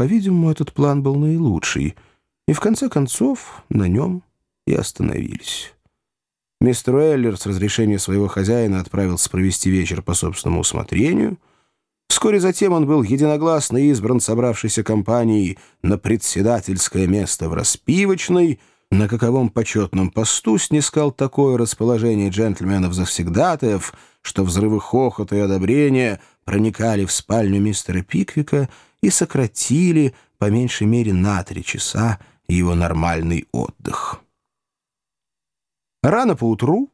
По-видимому, этот план был наилучший, и в конце концов на нем и остановились. Мистер Уэллер с разрешения своего хозяина отправился провести вечер по собственному усмотрению. Вскоре затем он был единогласно избран собравшейся компанией на председательское место в распивочной, на каковом почетном посту снискал такое расположение джентльменов-завсегдатаев, что взрывы хохота и одобрения проникали в спальню мистера Пиквика и сократили, по меньшей мере, на три часа его нормальный отдых. Рано поутру,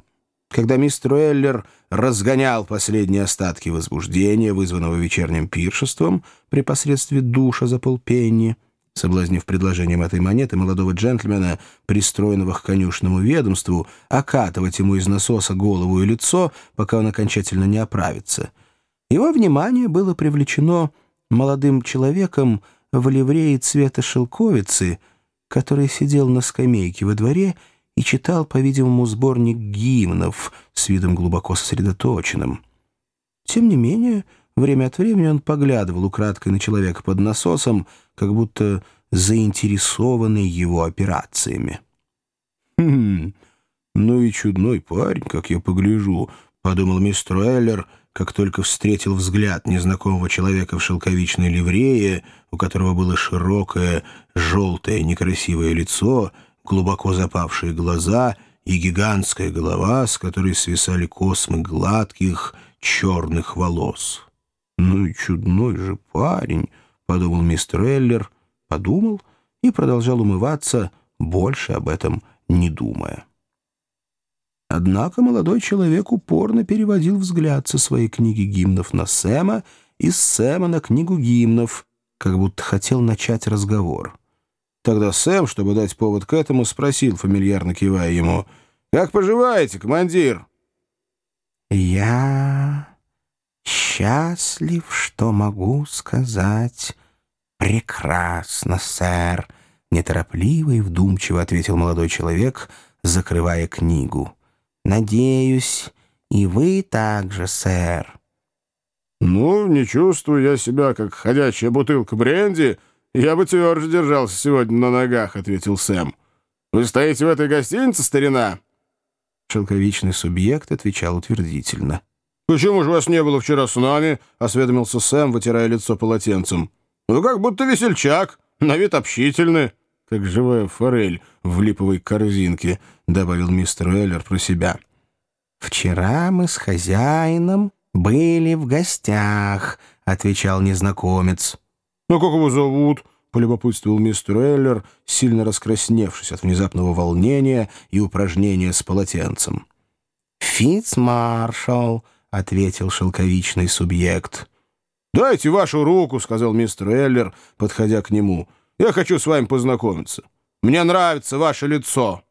когда мистер Уэллер разгонял последние остатки возбуждения, вызванного вечерним пиршеством при посредстве душа за полпенни, соблазнив предложением этой монеты молодого джентльмена, пристроенного к конюшному ведомству, окатывать ему из насоса голову и лицо, пока он окончательно не оправится. Его внимание было привлечено молодым человеком в ливрее цвета шелковицы, который сидел на скамейке во дворе и читал, по-видимому, сборник гимнов с видом глубоко сосредоточенным. Тем не менее, время от времени он поглядывал украдкой на человека под насосом, как будто заинтересованный его операциями. «Хм, ну и чудной парень, как я погляжу», — подумал мистер Эллер, как только встретил взгляд незнакомого человека в шелковичной ливрее, у которого было широкое, желтое, некрасивое лицо — глубоко запавшие глаза и гигантская голова, с которой свисали космы гладких черных волос. «Ну и чудной же парень», — подумал мистер Эллер, подумал и продолжал умываться, больше об этом не думая. Однако молодой человек упорно переводил взгляд со своей книги гимнов на Сэма и с Сэма на книгу гимнов, как будто хотел начать разговор. Тогда Сэм, чтобы дать повод к этому, спросил, фамильярно кивая ему, «Как поживаете, командир?» «Я счастлив, что могу сказать прекрасно, сэр», неторопливо и вдумчиво ответил молодой человек, закрывая книгу. «Надеюсь, и вы также, сэр». «Ну, не чувствую я себя, как ходячая бутылка бренди», «Я бы тверже держался сегодня на ногах», — ответил Сэм. «Вы стоите в этой гостинице, старина?» Шелковичный субъект отвечал утвердительно. «Почему же вас не было вчера с нами?» — осведомился Сэм, вытирая лицо полотенцем. «Вы как будто весельчак, на вид общительный, как живая форель в липовой корзинке», — добавил мистер Эллер про себя. «Вчера мы с хозяином были в гостях», — отвечал незнакомец. «Ну, как его зовут?» — полюбопытствовал мистер Эллер, сильно раскрасневшись от внезапного волнения и упражнения с полотенцем. «Фитцмаршал», — ответил шелковичный субъект. «Дайте вашу руку», — сказал мистер Эллер, подходя к нему. «Я хочу с вами познакомиться. Мне нравится ваше лицо».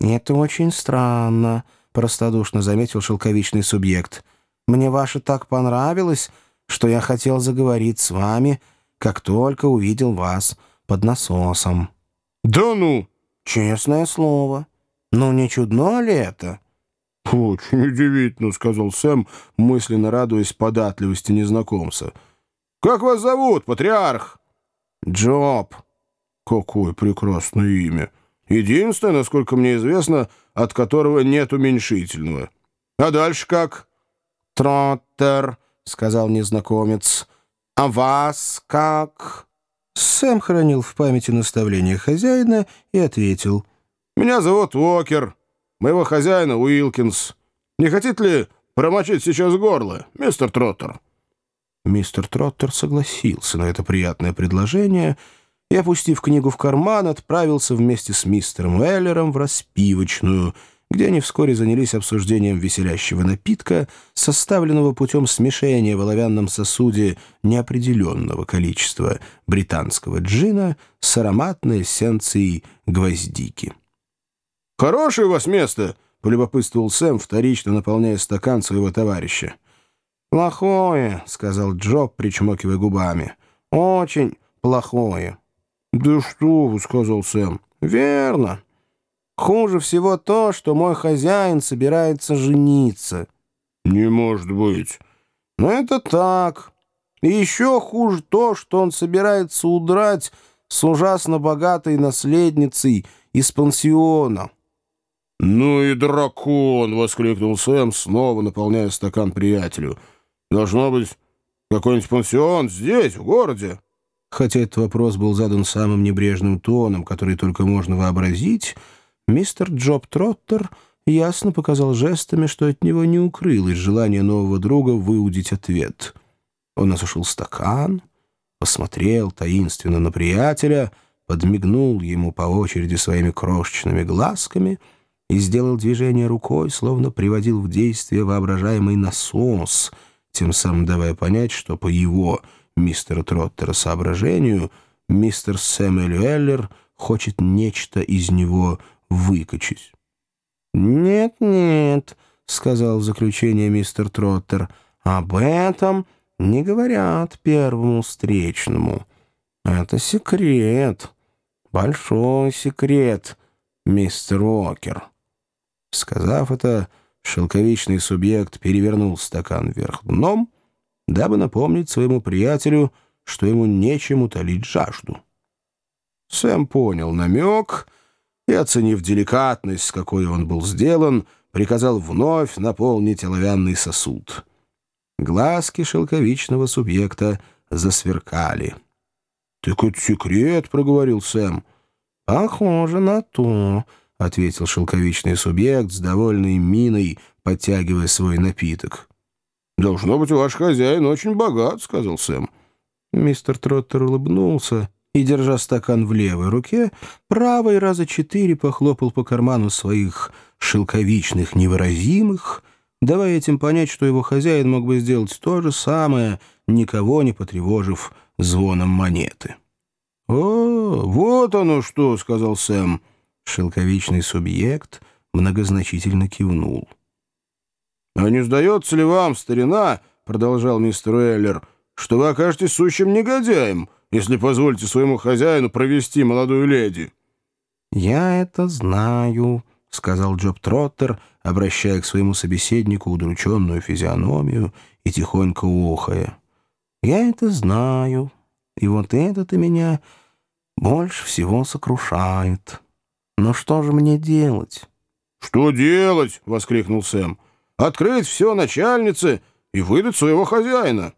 «Это очень странно», — простодушно заметил шелковичный субъект. «Мне ваше так понравилось, что я хотел заговорить с вами, как только увидел вас под насосом». «Да ну!» «Честное слово. Ну, не чудно ли это?» «Очень удивительно», — сказал Сэм, мысленно радуясь податливости незнакомца. «Как вас зовут, патриарх?» «Джоб». «Какое прекрасное имя! Единственное, насколько мне известно, от которого нет уменьшительного. А дальше как?» «Троттер», — сказал незнакомец. «А вас как?» Сэм хранил в памяти наставления хозяина и ответил. «Меня зовут Уокер, моего хозяина Уилкинс. Не хотите ли промочить сейчас горло, мистер Троттер?» Мистер Троттер согласился на это приятное предложение и, опустив книгу в карман, отправился вместе с мистером Эллером в распивочную — где они вскоре занялись обсуждением веселящего напитка, составленного путем смешения в оловянном сосуде неопределенного количества британского джина с ароматной эссенцией гвоздики. «Хорошее у вас место!» — полюбопытствовал Сэм, вторично наполняя стакан своего товарища. «Плохое», — сказал Джоб, причмокивая губами. «Очень плохое». «Да что вы», — сказал Сэм. «Верно. Хуже всего то, что мой хозяин собирается жениться. Не может быть. Но это так. И еще хуже то, что он собирается удрать с ужасно богатой наследницей из пансиона. «Ну и дракон!» — воскликнул Сэм, снова наполняя стакан приятелю. «Должно быть, какой-нибудь пансион здесь, в городе?» Хотя этот вопрос был задан самым небрежным тоном, который только можно вообразить, мистер Джоб Троттер ясно показал жестами, что от него не укрылось желание нового друга выудить ответ. Он осушил стакан, посмотрел таинственно на приятеля, подмигнул ему по очереди своими крошечными глазками и сделал движение рукой, словно приводил в действие воображаемый насос, тем самым давая понять, что по его мистера Троттера соображению мистер Сэмюэл Эллер хочет нечто из него выкачать. «Нет-нет», — сказал в заключение мистер Троттер, — «об этом не говорят первому встречному. Это секрет, большой секрет, мистер Уокер». Сказав это, шелковичный субъект перевернул стакан вверх дном, дабы напомнить своему приятелю, что ему нечем утолить жажду. Сэм понял намек и, оценив деликатность, с какой он был сделан, приказал вновь наполнить оловянный сосуд. Глазки шелковичного субъекта засверкали. «Так это секрет», — проговорил Сэм. «Похоже на то», — ответил шелковичный субъект с довольной миной, подтягивая свой напиток. «Должно быть, ваш хозяин очень богат», — сказал Сэм. Мистер Троттер улыбнулся и, держа стакан в левой руке, правой раза четыре похлопал по карману своих шелковичных невыразимых, давая этим понять, что его хозяин мог бы сделать то же самое, никого не потревожив звоном монеты. «О, вот оно что!» — сказал Сэм. Шелковичный субъект многозначительно кивнул. «А не сдается ли вам, старина, — продолжал мистер Эллер, — что вы окажетесь сущим негодяем, если позволите своему хозяину провести молодую леди?» «Я это знаю», — сказал Джоб Троттер, обращая к своему собеседнику удрученную физиономию и тихонько охая. «Я это знаю, и вот это-то меня больше всего сокрушает. Но что же мне делать?» «Что делать?» — воскликнул Сэм открыть все начальнице и выдать своего хозяина.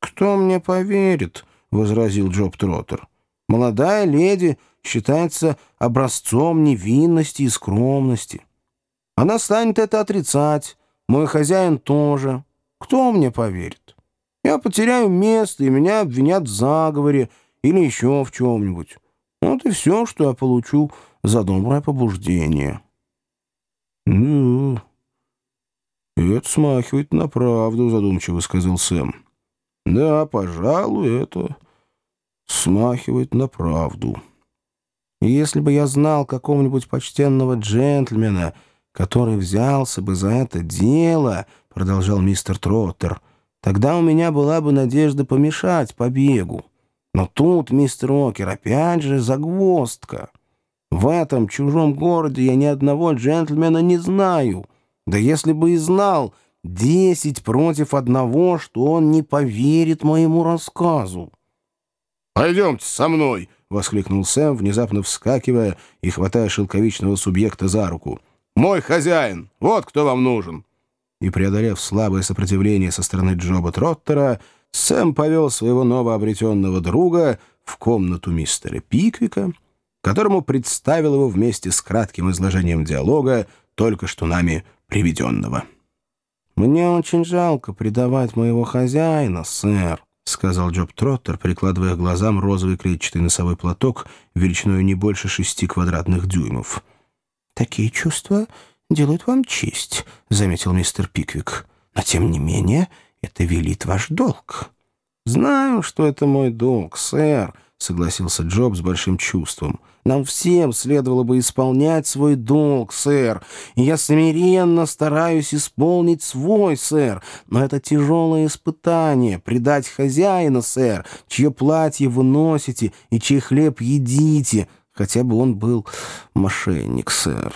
«Кто мне поверит?» — возразил Джоб Троттер. «Молодая леди считается образцом невинности и скромности. Она станет это отрицать, мой хозяин тоже. Кто мне поверит? Я потеряю место, и меня обвинят в заговоре или еще в чем-нибудь. Вот и все, что я получу за доброе побуждение». «Ну, «Это смахивает на правду», — задумчиво сказал Сэм. «Да, пожалуй, это смахивает на правду». «Если бы я знал какого-нибудь почтенного джентльмена, который взялся бы за это дело», — продолжал мистер Троттер, «тогда у меня была бы надежда помешать побегу. Но тут, мистер Окер, опять же загвоздка. В этом чужом городе я ни одного джентльмена не знаю». Да если бы и знал, десять против одного, что он не поверит моему рассказу. «Пойдемте со мной!» — воскликнул Сэм, внезапно вскакивая и хватая шелковичного субъекта за руку. «Мой хозяин! Вот кто вам нужен!» И, преодолев слабое сопротивление со стороны Джоба Троттера, Сэм повел своего новообретенного друга в комнату мистера Пиквика, которому представил его вместе с кратким изложением диалога, только что нами приведенного. «Мне очень жалко предавать моего хозяина, сэр», — сказал Джоб Троттер, прикладывая к глазам розовый клетчатый носовой платок величиной не больше шести квадратных дюймов. «Такие чувства делают вам честь», — заметил мистер Пиквик. «Но, тем не менее, это велит ваш долг». «Знаю, что это мой долг, сэр», — согласился Джоб с большим чувством. Нам всем следовало бы исполнять свой долг, сэр, и я смиренно стараюсь исполнить свой, сэр, но это тяжелое испытание — предать хозяина, сэр, чье платье вы носите и чей хлеб едите, хотя бы он был мошенник, сэр».